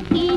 की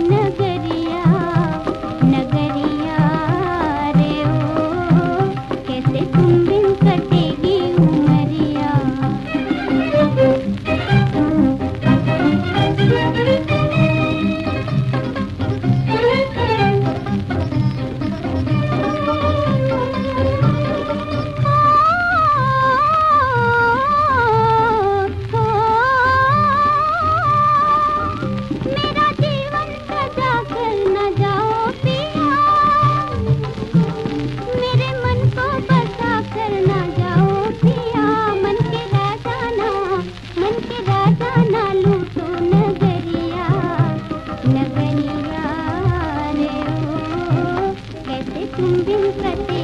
तुम बिन करते